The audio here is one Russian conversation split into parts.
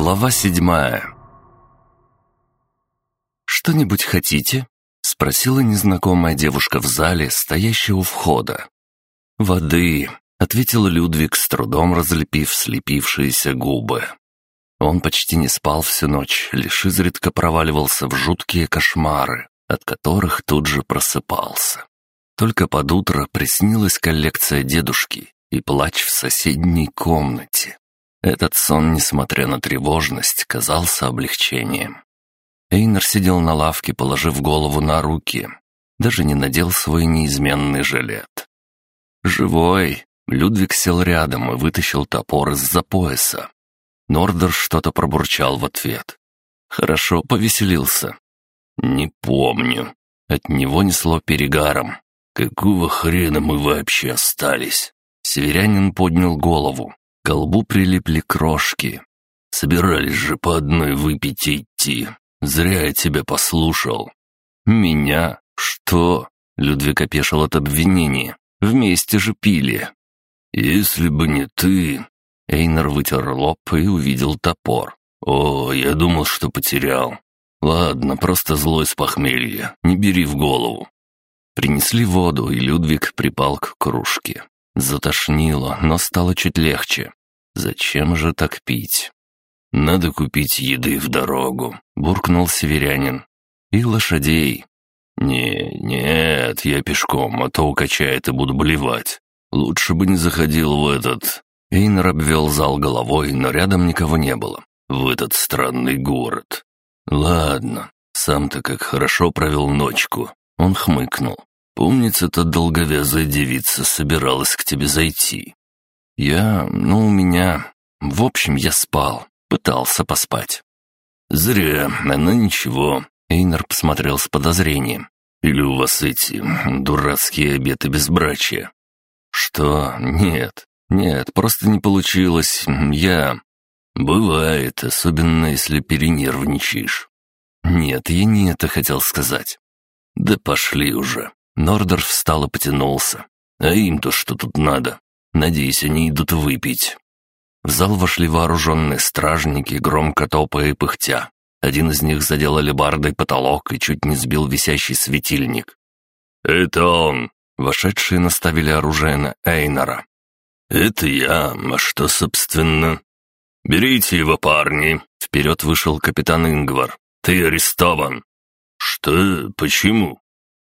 Глава седьмая «Что-нибудь хотите?» — спросила незнакомая девушка в зале, стоящая у входа. «Воды», — ответил Людвиг, с трудом разлепив слепившиеся губы. Он почти не спал всю ночь, лишь изредка проваливался в жуткие кошмары, от которых тут же просыпался. Только под утро приснилась коллекция дедушки и плач в соседней комнате. Этот сон, несмотря на тревожность, казался облегчением. Эйнер сидел на лавке, положив голову на руки. Даже не надел свой неизменный жилет. «Живой!» Людвиг сел рядом и вытащил топор из-за пояса. Нордер что-то пробурчал в ответ. «Хорошо повеселился». «Не помню». От него несло перегаром. «Какого хрена мы вообще остались?» Северянин поднял голову. Колбу прилипли крошки. «Собирались же по одной выпить и идти. Зря я тебя послушал». «Меня? Что?» Людвиг опешил от обвинения. «Вместе же пили». «Если бы не ты...» Эйнер вытер лоб и увидел топор. «О, я думал, что потерял. Ладно, просто злой с похмелья. Не бери в голову. Принесли воду, и Людвиг припал к кружке. Затошнило, но стало чуть легче. Зачем же так пить? «Надо купить еды в дорогу», — буркнул северянин. «И лошадей». «Не, нет, я пешком, а то укачает и буду блевать. Лучше бы не заходил в этот...» Эйнер обвел зал головой, но рядом никого не было. «В этот странный город». «Ладно, сам-то как хорошо провел ночку». Он хмыкнул. Помнится, та долговязая девица собиралась к тебе зайти. Я, ну, у меня... В общем, я спал, пытался поспать. Зря, она ничего. Эйнер посмотрел с подозрением. Или у вас эти дурацкие обеты безбрачия? Что? Нет, нет, просто не получилось. Я... Бывает, особенно если перенервничаешь. Нет, я не это хотел сказать. Да пошли уже. Нордер встал и потянулся. «А им-то что тут надо? Надеюсь, они идут выпить». В зал вошли вооруженные стражники, громко топая и пыхтя. Один из них задел алебардой потолок и чуть не сбил висящий светильник. «Это он!» Вошедшие наставили оружие на Эйнора. «Это я. А что, собственно?» «Берите его, парни!» Вперед вышел капитан Ингвар. «Ты арестован!» «Что? Почему?»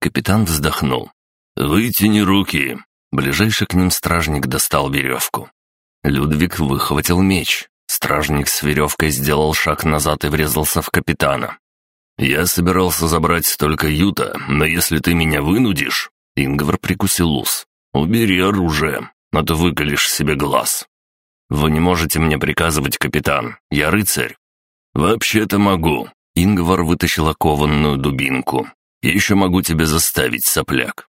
Капитан вздохнул. «Вытяни руки!» Ближайший к ним стражник достал веревку. Людвиг выхватил меч. Стражник с веревкой сделал шаг назад и врезался в капитана. «Я собирался забрать только Юта, но если ты меня вынудишь...» Ингвар прикусил ус. «Убери оружие, а то выколешь себе глаз». «Вы не можете мне приказывать, капитан. Я рыцарь». «Вообще-то могу». Ингвар вытащил окованную дубинку. Я еще могу тебя заставить, сопляк».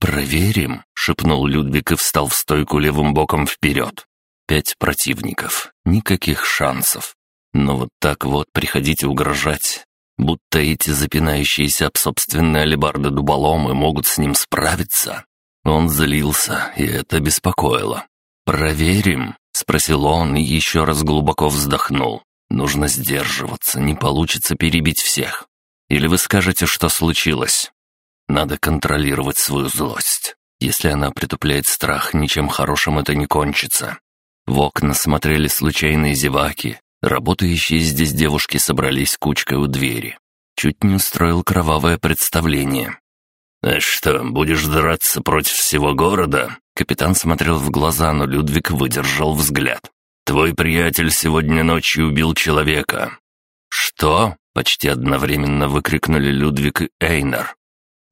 «Проверим», — шепнул Людвиг и встал в стойку левым боком вперед. «Пять противников. Никаких шансов. Но вот так вот приходить и угрожать, будто эти запинающиеся об собственные алебарды дуболомы могут с ним справиться». Он злился, и это беспокоило. «Проверим», — спросил он и еще раз глубоко вздохнул. «Нужно сдерживаться, не получится перебить всех. Или вы скажете, что случилось? Надо контролировать свою злость. Если она притупляет страх, ничем хорошим это не кончится. В окна смотрели случайные зеваки. Работающие здесь девушки собрались кучкой у двери. Чуть не устроил кровавое представление. «А что, будешь драться против всего города?» Капитан смотрел в глаза, но Людвиг выдержал взгляд. «Твой приятель сегодня ночью убил человека». «Что?» Почти одновременно выкрикнули Людвиг и Эйнар.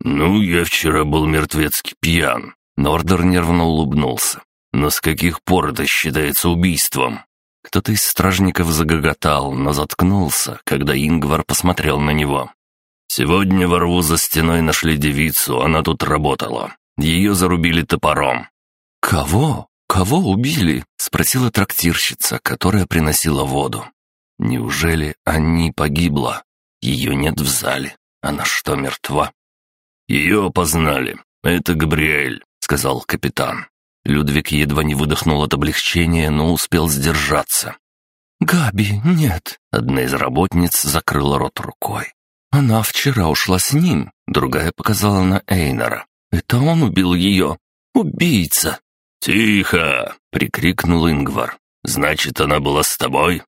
«Ну, я вчера был мертвецки пьян». Нордер нервно улыбнулся. «Но с каких пор это считается убийством?» Кто-то из стражников загоготал, но заткнулся, когда Ингвар посмотрел на него. «Сегодня во рву за стеной нашли девицу, она тут работала. Ее зарубили топором». «Кого? Кого убили?» — спросила трактирщица, которая приносила воду. Неужели Анни погибла? Ее нет в зале. Она что, мертва? Ее опознали. Это Габриэль, сказал капитан. Людвиг едва не выдохнул от облегчения, но успел сдержаться. «Габи, нет!» — одна из работниц закрыла рот рукой. «Она вчера ушла с ним», — другая показала на Эйнора. «Это он убил ее! Убийца!» «Тихо!» — прикрикнул Ингвар. «Значит, она была с тобой?»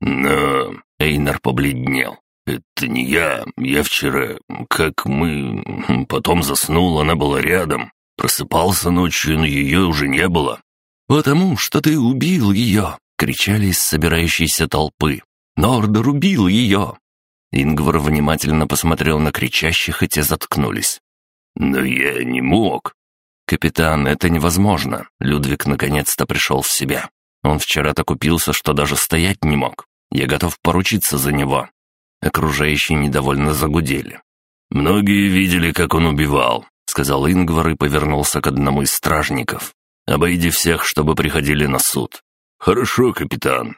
«Но...» — Эйнар побледнел. «Это не я. Я вчера, как мы... Потом заснул, она была рядом. Просыпался ночью, но ее уже не было». «Потому что ты убил ее!» — кричали из собирающейся толпы. «Нордер убил ее!» Ингвар внимательно посмотрел на кричащих, и те заткнулись. «Но я не мог». «Капитан, это невозможно». Людвиг наконец-то пришел в себя. Он вчера так упился, что даже стоять не мог. Я готов поручиться за него. Окружающие недовольно загудели. «Многие видели, как он убивал», — сказал Ингвар и повернулся к одному из стражников. «Обойди всех, чтобы приходили на суд». «Хорошо, капитан.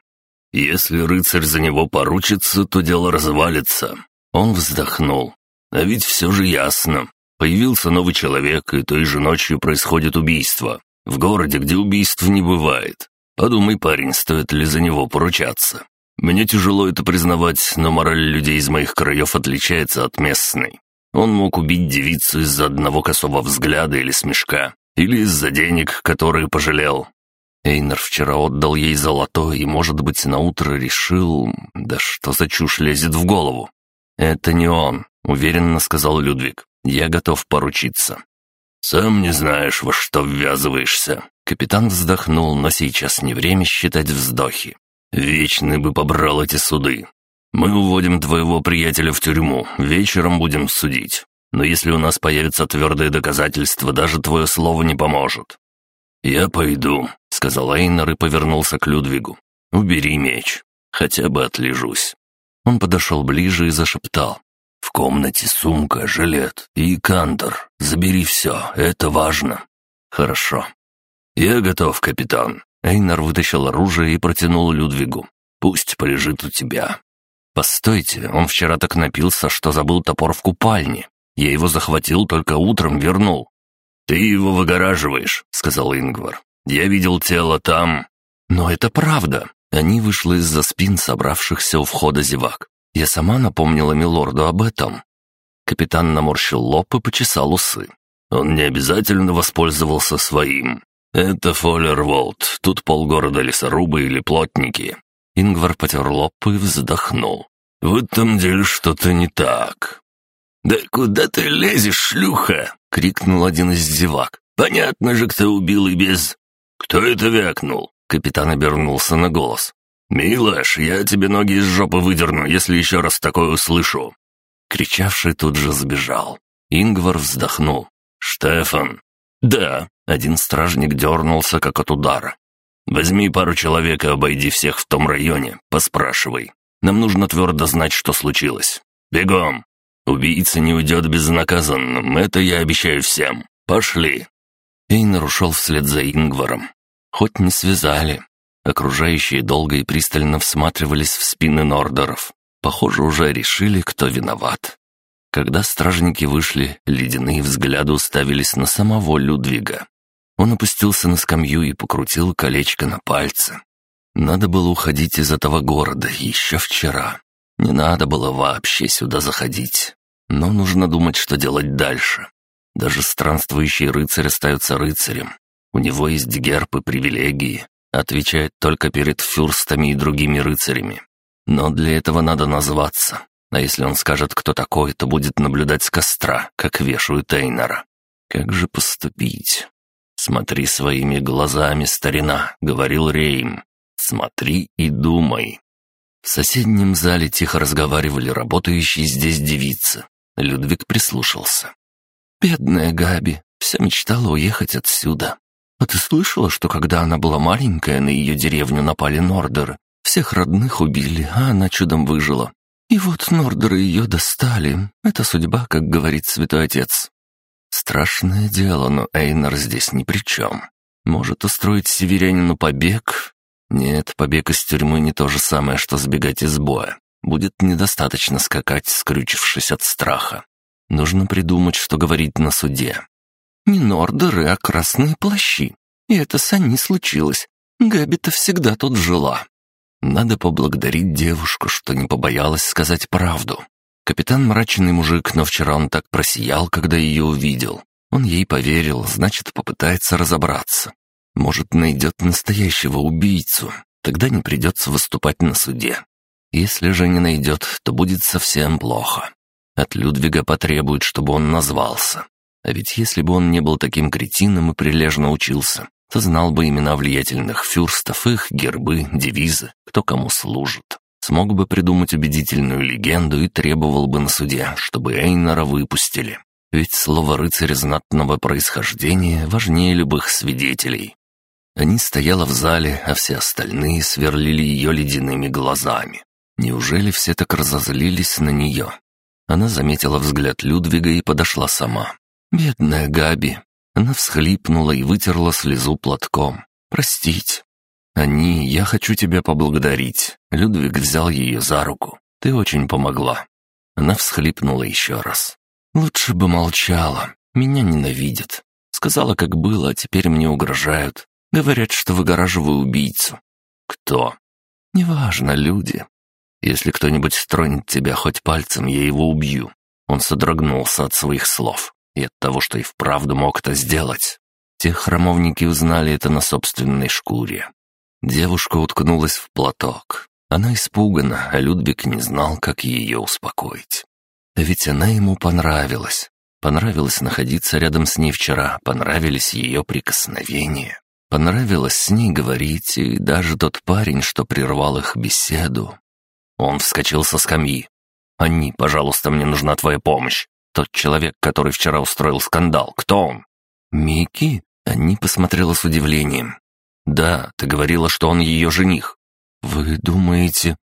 Если рыцарь за него поручится, то дело развалится». Он вздохнул. «А ведь все же ясно. Появился новый человек, и той же ночью происходит убийство. В городе, где убийств не бывает. Подумай, парень, стоит ли за него поручаться. Мне тяжело это признавать, но мораль людей из моих краев отличается от местной. Он мог убить девицу из-за одного косого взгляда или смешка, или из-за денег, которые пожалел. Эйнер вчера отдал ей золото и, может быть, наутро решил... Да что за чушь лезет в голову? «Это не он», — уверенно сказал Людвиг. «Я готов поручиться». «Сам не знаешь, во что ввязываешься». Капитан вздохнул, но сейчас не время считать вздохи. «Вечный бы побрал эти суды. Мы уводим твоего приятеля в тюрьму, вечером будем судить. Но если у нас появятся твердые доказательства, даже твое слово не поможет». «Я пойду», — сказал Эйнар и повернулся к Людвигу. «Убери меч. Хотя бы отлежусь». Он подошел ближе и зашептал. «В комнате сумка, жилет и кантор. Забери все, это важно». «Хорошо». «Я готов, капитан». Эйнар вытащил оружие и протянул Людвигу. «Пусть полежит у тебя». «Постойте, он вчера так напился, что забыл топор в купальне. Я его захватил, только утром вернул». «Ты его выгораживаешь», — сказал Ингвар. «Я видел тело там». «Но это правда». Они вышли из-за спин собравшихся у входа зевак. Я сама напомнила милорду об этом. Капитан наморщил лоб и почесал усы. Он не обязательно воспользовался своим. Это Фоллерволд, тут полгорода лесорубы или плотники. Ингвар потер лоб и вздохнул. «В этом деле что-то не так». «Да куда ты лезешь, шлюха?» — крикнул один из зевак. «Понятно же, кто убил и без...» «Кто это вякнул?» — капитан обернулся на голос. «Милаш, я тебе ноги из жопы выдерну, если еще раз такое услышу». Кричавший тут же сбежал. Ингвар вздохнул. «Штефан!» «Да!» — один стражник дернулся, как от удара. «Возьми пару человек и обойди всех в том районе, поспрашивай. Нам нужно твердо знать, что случилось. Бегом! Убийца не уйдет безнаказанным, это я обещаю всем. Пошли!» Эйнер ушел вслед за Ингваром. Хоть не связали, Окружающие долго и пристально всматривались в спины Нордеров. Похоже, уже решили, кто виноват. Когда стражники вышли, ледяные взгляды уставились на самого Людвига. Он опустился на скамью и покрутил колечко на пальце. Надо было уходить из этого города еще вчера. Не надо было вообще сюда заходить. Но нужно думать, что делать дальше. Даже странствующий рыцарь остается рыцарем. У него есть герб и привилегии, Отвечает только перед фюрстами и другими рыцарями. Но для этого надо назваться. А если он скажет, кто такой, то будет наблюдать с костра, как вешают Эйнора. Как же поступить? «Смотри своими глазами, старина», — говорил Рейм. «Смотри и думай». В соседнем зале тихо разговаривали работающие здесь девицы. Людвиг прислушался. «Бедная Габи, все мечтала уехать отсюда. А ты слышала, что когда она была маленькая, на ее деревню напали Нордеры? Всех родных убили, а она чудом выжила. И вот Нордеры ее достали. Это судьба, как говорит святой отец. Страшное дело, но Эйнар здесь ни при чем. Может устроить северянину побег? Нет, побег из тюрьмы не то же самое, что сбегать из боя. Будет недостаточно скакать, скрючившись от страха. Нужно придумать, что говорить на суде. Не нордеры, а красные плащи. И это с Анни случилось. Габи-то всегда тут жила. Надо поблагодарить девушку, что не побоялась сказать правду. Капитан мрачный мужик, но вчера он так просиял, когда ее увидел. Он ей поверил, значит, попытается разобраться. Может, найдет настоящего убийцу. Тогда не придется выступать на суде. Если же не найдет, то будет совсем плохо. От Людвига потребует, чтобы он назвался. А ведь если бы он не был таким кретином и прилежно учился, то знал бы имена влиятельных фюрстов, их гербы, девизы, кто кому служит смог бы придумать убедительную легенду и требовал бы на суде, чтобы Эйнора выпустили. Ведь слово рыцаря знатного происхождения важнее любых свидетелей. Они стояла в зале, а все остальные сверлили ее ледяными глазами. Неужели все так разозлились на нее? Она заметила взгляд Людвига и подошла сама. «Бедная Габи!» Она всхлипнула и вытерла слезу платком. «Простить, «Они, я хочу тебя поблагодарить». Людвиг взял ее за руку. «Ты очень помогла». Она всхлипнула еще раз. «Лучше бы молчала. Меня ненавидят. Сказала, как было, а теперь мне угрожают. Говорят, что выгораживаю убийцу». «Кто?» «Неважно, люди. Если кто-нибудь тронет тебя хоть пальцем, я его убью». Он содрогнулся от своих слов и от того, что и вправду мог это сделать. Те храмовники узнали это на собственной шкуре. Девушка уткнулась в платок. Она испугана, а Людвиг не знал, как ее успокоить. А ведь она ему понравилась. Понравилось находиться рядом с ней вчера, понравились ее прикосновения. Понравилось с ней говорить, и даже тот парень, что прервал их беседу. Он вскочил со скамьи. «Анни, пожалуйста, мне нужна твоя помощь. Тот человек, который вчера устроил скандал, кто он?» «Микки?» Анни посмотрела с удивлением. «Да, ты говорила, что он ее жених». «Вы думаете...»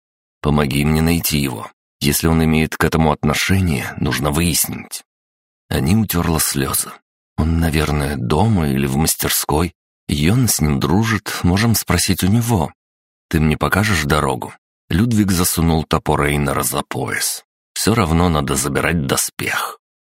«Помоги мне найти его. Если он имеет к этому отношение, нужно выяснить». Они утерла слезы. «Он, наверное, дома или в мастерской. Йона с ним дружит, можем спросить у него. Ты мне покажешь дорогу?» Людвиг засунул топор Эйнера за пояс. «Все равно надо забирать доспех».